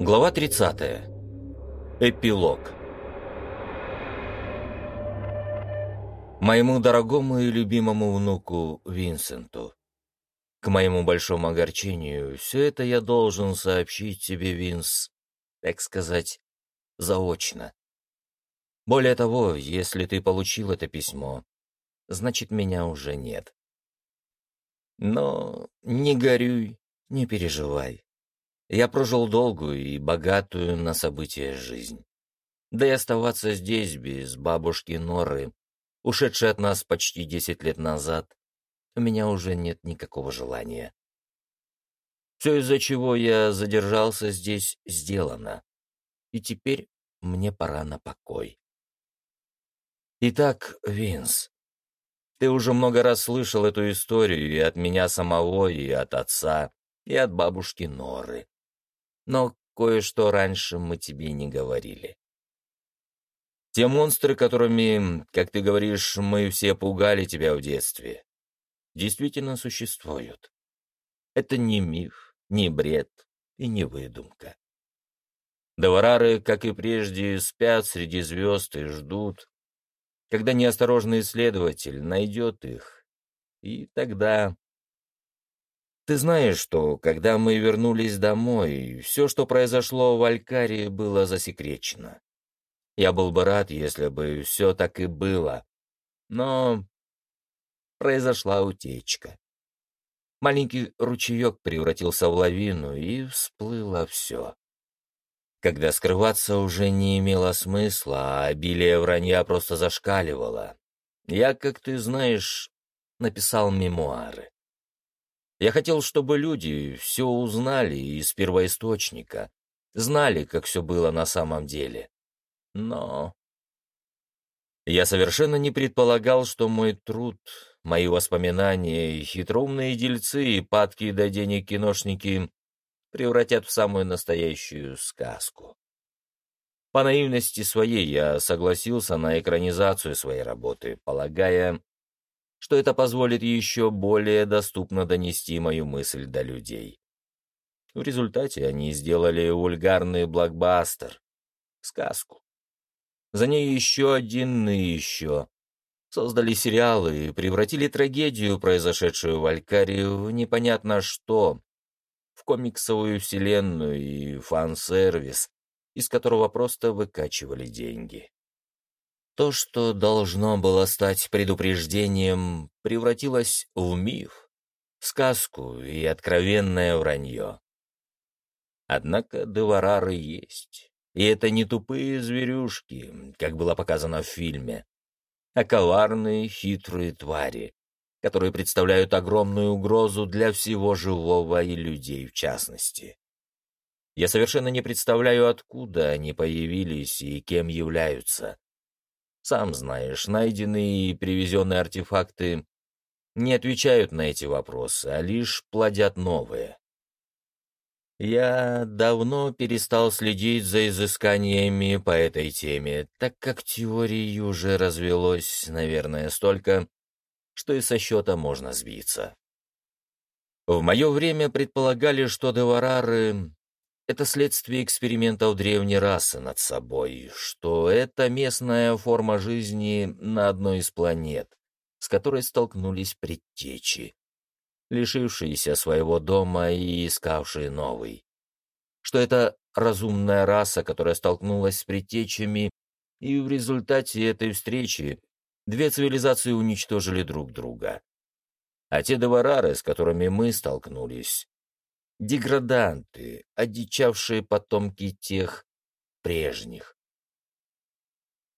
Глава 30. Эпилог. Моему дорогому и любимому внуку Винсенту. К моему большому огорчению, все это я должен сообщить тебе, Винс, так сказать, заочно. Более того, если ты получил это письмо, значит, меня уже нет. Но не горюй, не переживай. Я прожил долгую и богатую на события жизнь. Да и оставаться здесь без бабушки Норы, ушедшей от нас почти десять лет назад, у меня уже нет никакого желания. Все, из-за чего я задержался здесь, сделано. И теперь мне пора на покой. Итак, Винс, ты уже много раз слышал эту историю и от меня самого, и от отца, и от бабушки Норы но кое-что раньше мы тебе не говорили. Те монстры, которыми, как ты говоришь, мы все пугали тебя в детстве, действительно существуют. Это не миф, не бред и не выдумка. Доварары, как и прежде, спят среди звезд и ждут, когда неосторожный исследователь найдет их, и тогда ты знаешь, что, когда мы вернулись домой, все, что произошло в Алькарии, было засекречено. Я был бы рад, если бы все так и было. Но произошла утечка. Маленький ручеек превратился в лавину, и всплыло все. Когда скрываться уже не имело смысла, а обилие вранья просто зашкаливало, я, как ты знаешь, написал мемуары. Я хотел, чтобы люди все узнали из первоисточника, знали, как все было на самом деле. Но... Я совершенно не предполагал, что мой труд, мои воспоминания, хитроумные дельцы и падкие до денег киношники превратят в самую настоящую сказку. По наивности своей я согласился на экранизацию своей работы, полагая, что это позволит еще более доступно донести мою мысль до людей. В результате они сделали вульгарный блокбастер, сказку. За ней еще один и еще. Создали сериалы и превратили трагедию, произошедшую в Алькарии, в непонятно что, в комиксовую вселенную и фан-сервис, из которого просто выкачивали деньги. То, что должно было стать предупреждением, превратилось в миф, сказку и откровенное вранье. Однако деварары есть, и это не тупые зверюшки, как было показано в фильме, а коварные, хитрые твари, которые представляют огромную угрозу для всего живого и людей в частности. Я совершенно не представляю, откуда они появились и кем являются. Сам знаешь, найденные и привезенные артефакты не отвечают на эти вопросы, а лишь плодят новые. Я давно перестал следить за изысканиями по этой теме, так как теорий уже развелось, наверное, столько, что и со счета можно сбиться. В мое время предполагали, что деварары это следствие экспериментов древней расы над собой, что это местная форма жизни на одной из планет, с которой столкнулись предтечи, лишившиеся своего дома и искавшие новый. Что это разумная раса, которая столкнулась с предтечами, и в результате этой встречи две цивилизации уничтожили друг друга. А те доварары, с которыми мы столкнулись, деграданты, одичавшие потомки тех прежних.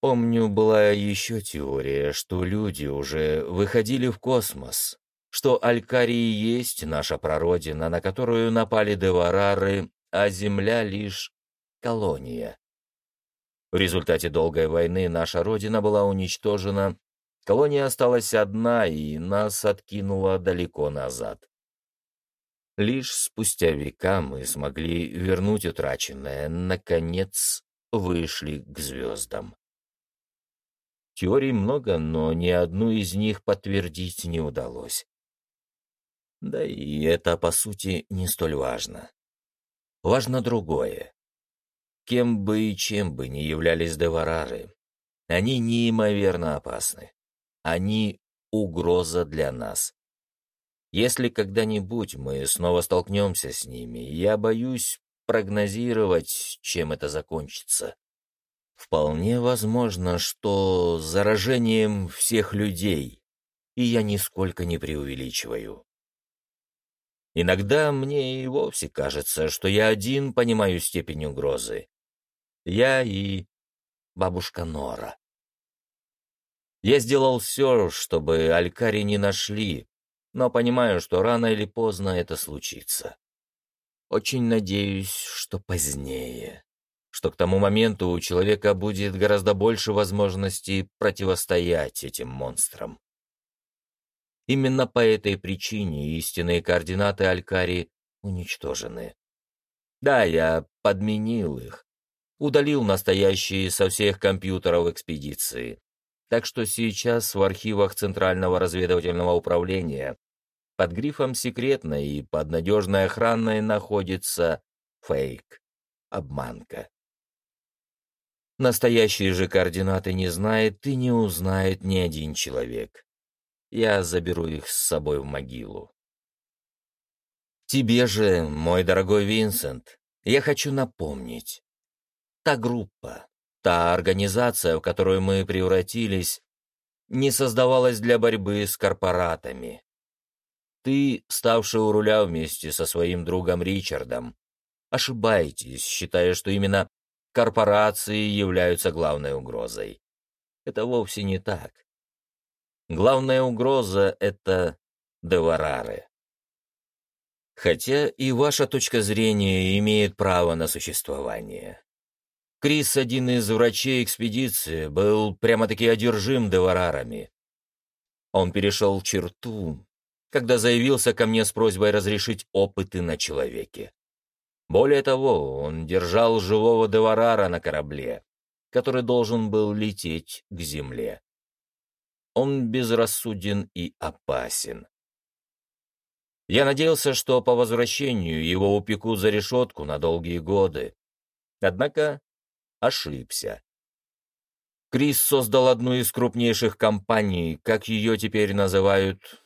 Помню, была еще теория, что люди уже выходили в космос, что Алькарии есть наша прародина, на которую напали деварары, а Земля лишь колония. В результате долгой войны наша родина была уничтожена, колония осталась одна и нас откинула далеко назад. Лишь спустя века мы смогли вернуть утраченное, наконец вышли к звездам. Теорий много, но ни одну из них подтвердить не удалось. Да и это, по сути, не столь важно. Важно другое. кем бы и чем бы ни являлись деварары, они неимоверно опасны. Они — угроза для нас. Если когда-нибудь мы снова столкнемся с ними, я боюсь прогнозировать, чем это закончится. Вполне возможно, что заражением всех людей, и я нисколько не преувеличиваю. Иногда мне и вовсе кажется, что я один понимаю степень угрозы. Я и бабушка Нора. Я сделал все, чтобы Алькари не нашли, но понимаю, что рано или поздно это случится. Очень надеюсь, что позднее, что к тому моменту у человека будет гораздо больше возможностей противостоять этим монстрам. Именно по этой причине истинные координаты Алькари уничтожены. Да, я подменил их, удалил настоящие со всех компьютеров экспедиции. Так что сейчас в архивах Центрального разведывательного управления под грифом «секретно» и под надежной охраной находится фейк, обманка. Настоящие же координаты не знает и не узнает ни один человек. Я заберу их с собой в могилу. Тебе же, мой дорогой Винсент, я хочу напомнить. Та группа, та организация, в которую мы превратились, не создавалась для борьбы с корпоратами. Ты, ставший у руля вместе со своим другом Ричардом, ошибаетесь, считая, что именно корпорации являются главной угрозой. Это вовсе не так. Главная угроза — это деварары. Хотя и ваша точка зрения имеет право на существование. Крис, один из врачей экспедиции, был прямо-таки одержим деварарами. Он перешел черту, когда заявился ко мне с просьбой разрешить опыты на человеке. Более того, он держал живого деварара на корабле, который должен был лететь к земле. Он безрассуден и опасен. Я надеялся, что по возвращению его упекут за решетку на долгие годы. Однако ошибся. Крис создал одну из крупнейших компаний, как ее теперь называют,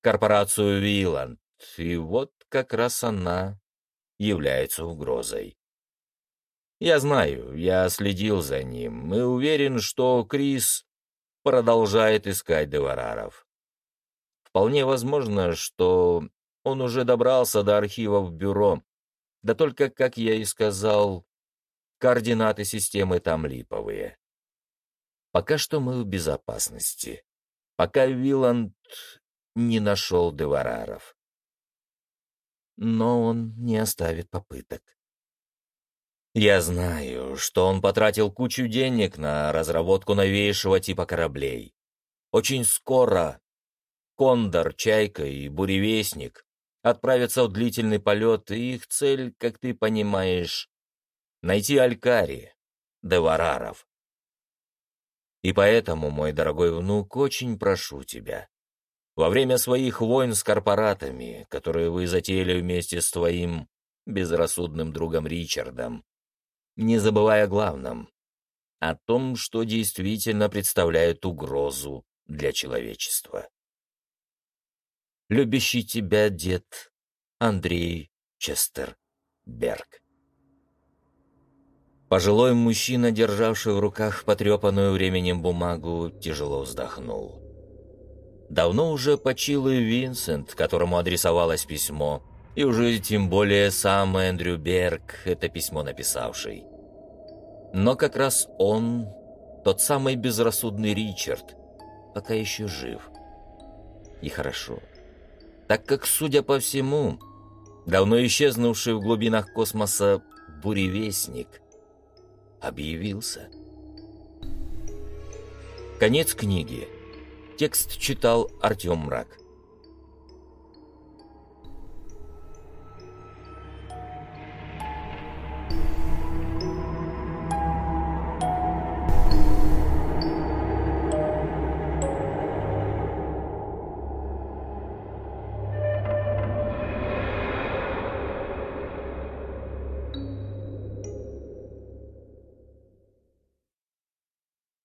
корпорацию Виланд, и вот как раз она является угрозой. Я знаю, я следил за ним и уверен, что Крис продолжает искать Девараров. Вполне возможно, что он уже добрался до архивов бюро, да только, как я и сказал, координаты системы там липовые. Пока что мы в безопасности, пока Виланд не нашел Девараров. Но он не оставит попыток. Я знаю, что он потратил кучу денег на разработку новейшего типа кораблей. Очень скоро Кондор, Чайка и Буревестник отправятся в длительный полет, и их цель, как ты понимаешь, найти Алькари, Девараров. И поэтому, мой дорогой внук, очень прошу тебя, во время своих войн с корпоратами, которые вы затеяли вместе с твоим безрассудным другом Ричардом, не забывая о главном — о том, что действительно представляет угрозу для человечества. Любящий тебя дед Андрей Честерберг. Пожилой мужчина, державший в руках потрепанную временем бумагу, тяжело вздохнул. Давно уже почилый Винсент, которому адресовалось письмо, и уже тем более сам Эндрю Берг, это письмо написавший. Но как раз он, тот самый безрассудный Ричард, пока еще жив. И хорошо. Так как, судя по всему, давно исчезнувший в глубинах космоса буревестник объявился. Конец книги. Текст читал Артем Мрак.